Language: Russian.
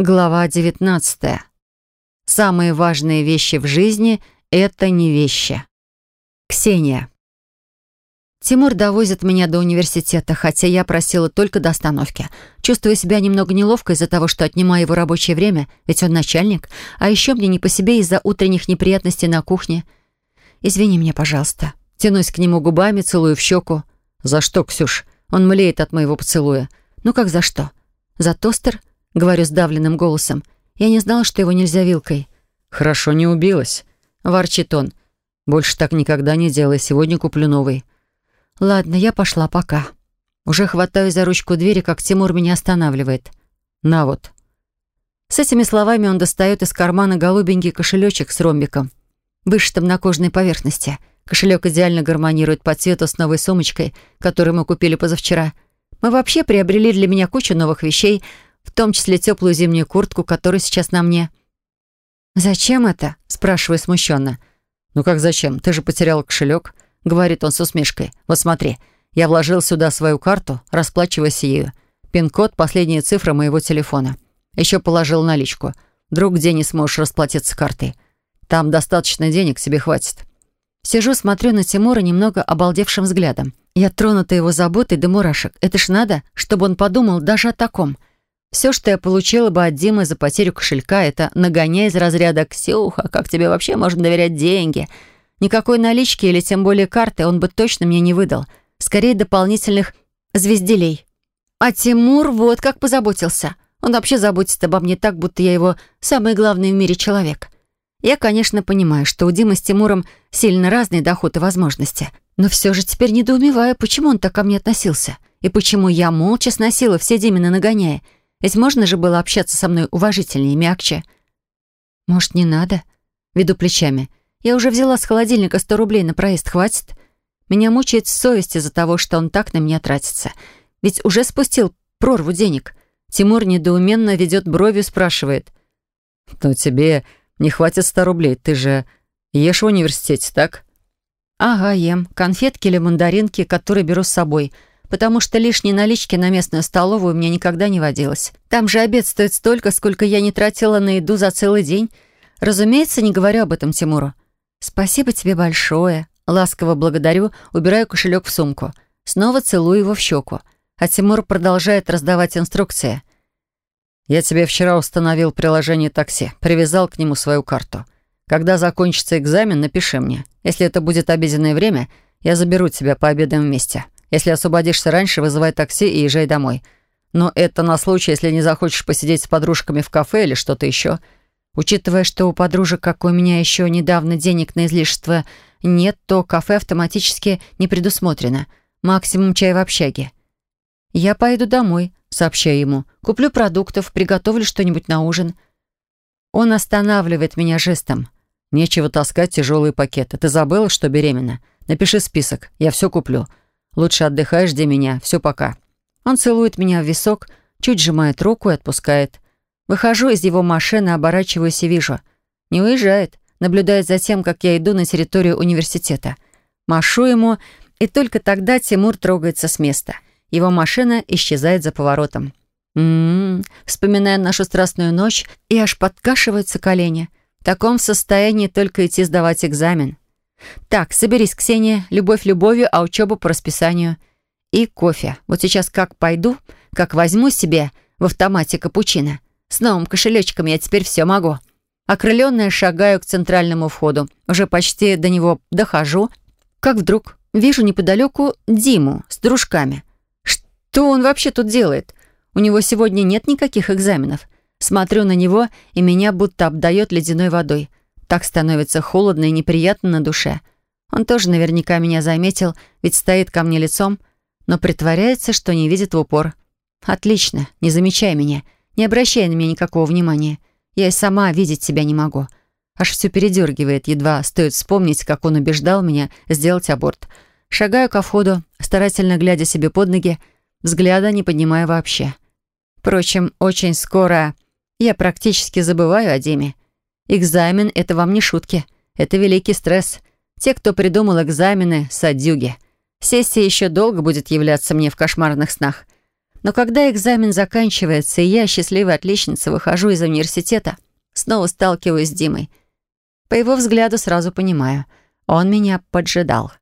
Глава 19. Самые важные вещи в жизни — это не вещи. Ксения. Тимур довозит меня до университета, хотя я просила только до остановки. Чувствую себя немного неловко из-за того, что отнимаю его рабочее время, ведь он начальник, а еще мне не по себе из-за утренних неприятностей на кухне. Извини меня, пожалуйста. Тянусь к нему губами, целую в щеку. «За что, Ксюш?» Он млеет от моего поцелуя. «Ну как за что? За тостер?» — говорю сдавленным голосом. Я не знала, что его нельзя вилкой. «Хорошо, не убилась», — ворчит он. «Больше так никогда не делай, сегодня куплю новый». «Ладно, я пошла, пока». Уже хватаю за ручку двери, как Тимур меня останавливает. «На вот». С этими словами он достает из кармана голубенький кошелечек с ромбиком, вышитым на кожаной поверхности. Кошелек идеально гармонирует по цвету с новой сумочкой, которую мы купили позавчера. Мы вообще приобрели для меня кучу новых вещей — в том числе теплую зимнюю куртку, которая сейчас на мне. «Зачем это?» — спрашиваю смущенно. «Ну как зачем? Ты же потерял кошелек», — говорит он с усмешкой. «Вот смотри, я вложил сюда свою карту, расплачиваясь ею. Пин-код — последняя цифра моего телефона. Еще положил наличку. Вдруг где не сможешь расплатиться картой. Там достаточно денег, себе хватит». Сижу, смотрю на Тимура немного обалдевшим взглядом. Я тронута его заботой до мурашек. Это ж надо, чтобы он подумал даже о таком. Все, что я получила бы от Димы за потерю кошелька, это нагоняя из разряда «Ксюха, как тебе вообще можно доверять деньги?» Никакой налички или тем более карты он бы точно мне не выдал. Скорее, дополнительных звезделей. А Тимур вот как позаботился. Он вообще заботится обо мне так, будто я его самый главный в мире человек. Я, конечно, понимаю, что у Димы с Тимуром сильно разные доходы и возможности. Но все же теперь недоумеваю, почему он так ко мне относился. И почему я молча сносила все Димины нагоняя. Ведь можно же было общаться со мной уважительнее и мягче. Может, не надо? Веду плечами. Я уже взяла с холодильника сто рублей на проезд, хватит? Меня мучает совесть из-за того, что он так на меня тратится. Ведь уже спустил прорву денег. Тимур недоуменно ведет бровью, спрашивает. «Но тебе не хватит ста рублей, ты же ешь в университете, так?» «Ага, ем. Конфетки или мандаринки, которые беру с собой потому что лишней налички на местную столовую у меня никогда не водилось. Там же обед стоит столько, сколько я не тратила на еду за целый день. Разумеется, не говорю об этом Тимуру. «Спасибо тебе большое». Ласково благодарю, убираю кошелек в сумку. Снова целую его в щеку. А Тимур продолжает раздавать инструкции. «Я тебе вчера установил приложение такси, привязал к нему свою карту. Когда закончится экзамен, напиши мне. Если это будет обеденное время, я заберу тебя, пообедаем вместе». Если освободишься раньше, вызывай такси и езжай домой. Но это на случай, если не захочешь посидеть с подружками в кафе или что-то еще. Учитывая, что у подружек, как у меня еще недавно, денег на излишество нет, то кафе автоматически не предусмотрено. Максимум чай в общаге. «Я поеду домой», — сообщаю ему. «Куплю продуктов, приготовлю что-нибудь на ужин». Он останавливает меня жестом. «Нечего таскать тяжелые пакеты. Ты забыла, что беременна? Напиши список, я все куплю. Лучше отдыхай, жди меня. Все, пока». Он целует меня в висок, чуть сжимает руку и отпускает. Выхожу из его машины, оборачиваюсь и вижу. Не уезжает, наблюдает за тем, как я иду на территорию университета. Машу ему, и только тогда Тимур трогается с места. Его машина исчезает за поворотом. М-м-м, вспоминая нашу страстную ночь, и аж подкашиваются колени. В таком состоянии только идти сдавать экзамен. Так, соберись, Ксения. Любовь любовью, а учеба по расписанию. И кофе. Вот сейчас как пойду, как возьму себе в автомате капучино. С новым кошелечком я теперь все могу. Окрыленная шагаю к центральному входу. Уже почти до него дохожу, как вдруг вижу неподалеку Диму с дружками. Что он вообще тут делает? У него сегодня нет никаких экзаменов. Смотрю на него, и меня будто обдает ледяной водой. Так становится холодно и неприятно на душе. Он тоже наверняка меня заметил, ведь стоит ко мне лицом, но притворяется, что не видит в упор. «Отлично, не замечай меня, не обращай на меня никакого внимания. Я и сама видеть себя не могу». Аж все передергивает, едва стоит вспомнить, как он убеждал меня сделать аборт. Шагаю ко входу, старательно глядя себе под ноги, взгляда не поднимая вообще. Впрочем, очень скоро я практически забываю о Диме. Экзамен — это вам не шутки. Это великий стресс. Те, кто придумал экзамены, садюги. Сессия еще долго будет являться мне в кошмарных снах. Но когда экзамен заканчивается, и я, счастливая отличница, выхожу из университета, снова сталкиваюсь с Димой. По его взгляду сразу понимаю, он меня поджидал.